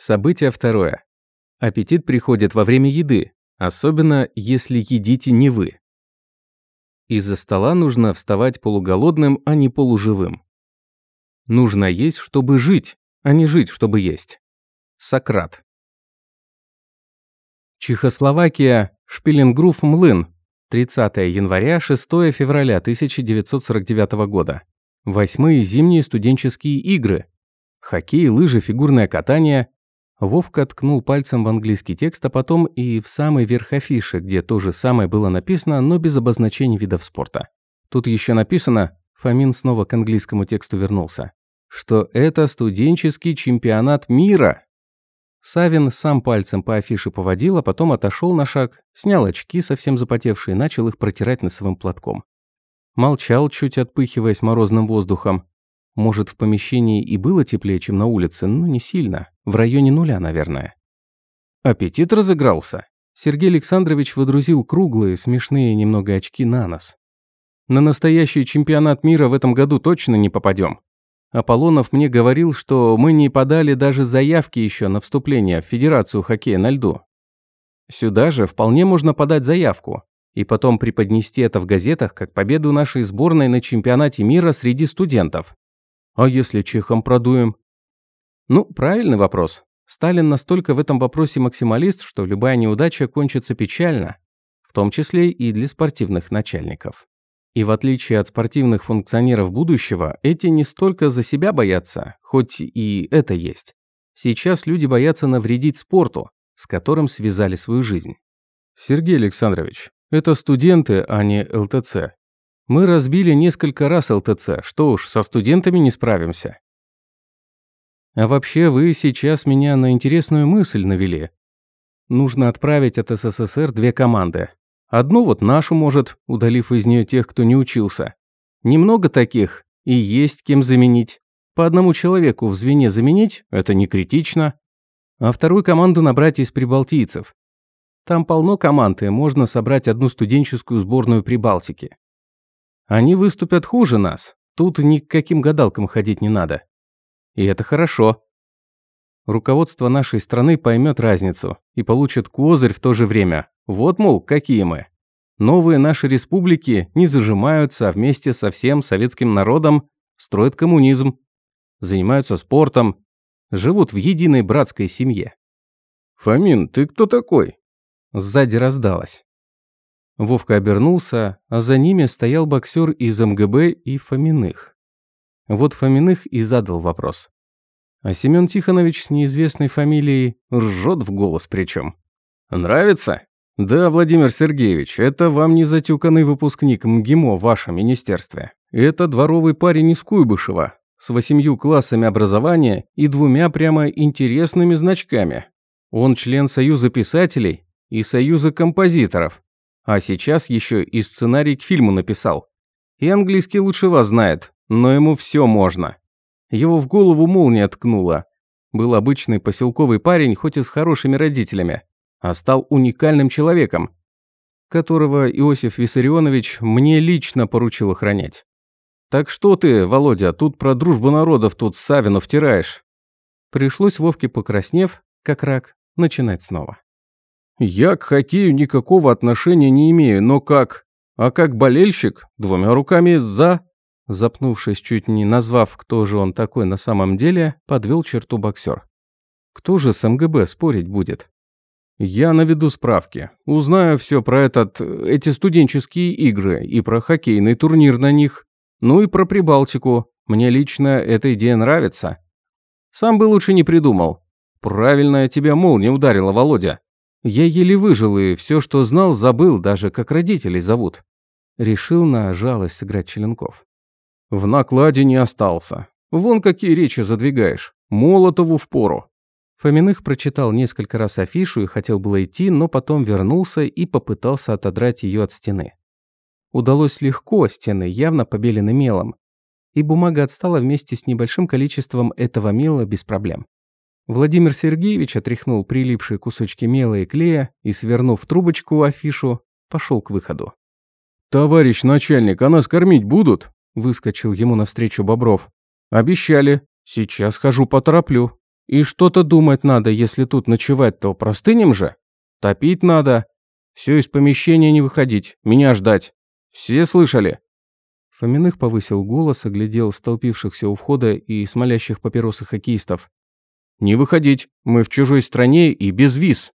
Событие второе. Аппетит приходит во время еды, особенно если едите не вы. Из-за стола нужно вставать полуголодным, а не полуживым. Нужно есть, чтобы жить, а не жить, чтобы есть. Сократ. Чехословакия, Шпиленгруф Млын, 30 января, 6 февраля 1949 года. Восьмые зимние студенческие игры. Хоккей, лыжи, фигурное катание. Вовка ткнул пальцем в английский текст, а потом и в самый верх афиши, где то же самое было написано, но без обозначений видов спорта. Тут еще написано, Фомин снова к английскому тексту вернулся, что это студенческий чемпионат мира. Савин сам пальцем по афише поводил, а потом отошел на шаг, снял очки, совсем запотевшие, и начал их протирать носовым платком. Молчал, чуть отпыхиваясь морозным воздухом. Может, в помещении и было теплее, чем на улице, но не сильно. В районе нуля, наверное. Аппетит разыгрался. Сергей Александрович выдрузил круглые, смешные немного очки на нос. На настоящий чемпионат мира в этом году точно не попадем. Аполлонов мне говорил, что мы не подали даже заявки еще на вступление в Федерацию хоккея на льду. Сюда же вполне можно подать заявку и потом преподнести это в газетах как победу нашей сборной на чемпионате мира среди студентов. А если чехом продуем? Ну, правильный вопрос. Сталин настолько в этом вопросе максималист, что любая неудача кончится печально, в том числе и для спортивных начальников. И в отличие от спортивных функционеров будущего, эти не столько за себя боятся, хоть и это есть. Сейчас люди боятся навредить спорту, с которым связали свою жизнь. Сергей Александрович, это студенты, а не ЛТЦ. Мы разбили несколько раз ЛТЦ, что уж, со студентами не справимся. А вообще, вы сейчас меня на интересную мысль навели. Нужно отправить от СССР две команды. Одну вот нашу, может, удалив из нее тех, кто не учился. Немного таких, и есть кем заменить. По одному человеку в звене заменить – это не критично. А вторую команду набрать из прибалтийцев. Там полно команд, и можно собрать одну студенческую сборную Прибалтики. Они выступят хуже нас. Тут ни к каким гадалкам ходить не надо. И это хорошо. Руководство нашей страны поймет разницу и получит козырь в то же время. Вот, мол, какие мы. Новые наши республики не зажимаются, а вместе со всем советским народом строят коммунизм, занимаются спортом, живут в единой братской семье. «Фомин, ты кто такой?» Сзади раздалось. Вовка обернулся, а за ними стоял боксер из МГБ и Фоминых. Вот Фоминых и задал вопрос. А Семен Тихонович с неизвестной фамилией ржет в голос причем. «Нравится?» «Да, Владимир Сергеевич, это вам не затюканный выпускник МГИМО в вашем министерстве. Это дворовый парень из Куйбышева, с восемью классами образования и двумя прямо интересными значками. Он член Союза писателей и Союза композиторов, а сейчас еще и сценарий к фильму написал. И английский лучше вас знает, но ему все можно. Его в голову молния ткнула. Был обычный поселковый парень, хоть и с хорошими родителями а стал уникальным человеком, которого Иосиф Виссарионович мне лично поручил охранять. Так что ты, Володя, тут про дружбу народов тут Савину втираешь? Пришлось Вовке, покраснев, как рак, начинать снова. Я к хоккею никакого отношения не имею, но как... А как болельщик, двумя руками за... Запнувшись, чуть не назвав, кто же он такой на самом деле, подвел черту боксер. Кто же с МГБ спорить будет? Я наведу справки. Узнаю все про этот, эти студенческие игры и про хоккейный турнир на них. Ну и про Прибалтику. Мне лично эта идея нравится. Сам бы лучше не придумал. Правильно тебя молния ударила, Володя. Я еле выжил и все, что знал, забыл, даже как родителей зовут. Решил на жалость сыграть Челенков. В накладе не остался. Вон какие речи задвигаешь. Молотову в пору. Фоминых прочитал несколько раз афишу и хотел было идти, но потом вернулся и попытался отодрать ее от стены. Удалось легко, стены явно побелены мелом, и бумага отстала вместе с небольшим количеством этого мела без проблем. Владимир Сергеевич отряхнул прилипшие кусочки мела и клея и, свернув трубочку афишу, пошел к выходу. «Товарищ начальник, а нас кормить будут?» – выскочил ему навстречу Бобров. «Обещали. Сейчас хожу потороплю». И что-то думать надо, если тут ночевать, то простынем же. Топить надо. Все из помещения не выходить, меня ждать. Все слышали?» Фоминых повысил голос, оглядел столпившихся у входа и смолящих папиросы хоккеистов. «Не выходить, мы в чужой стране и без виз.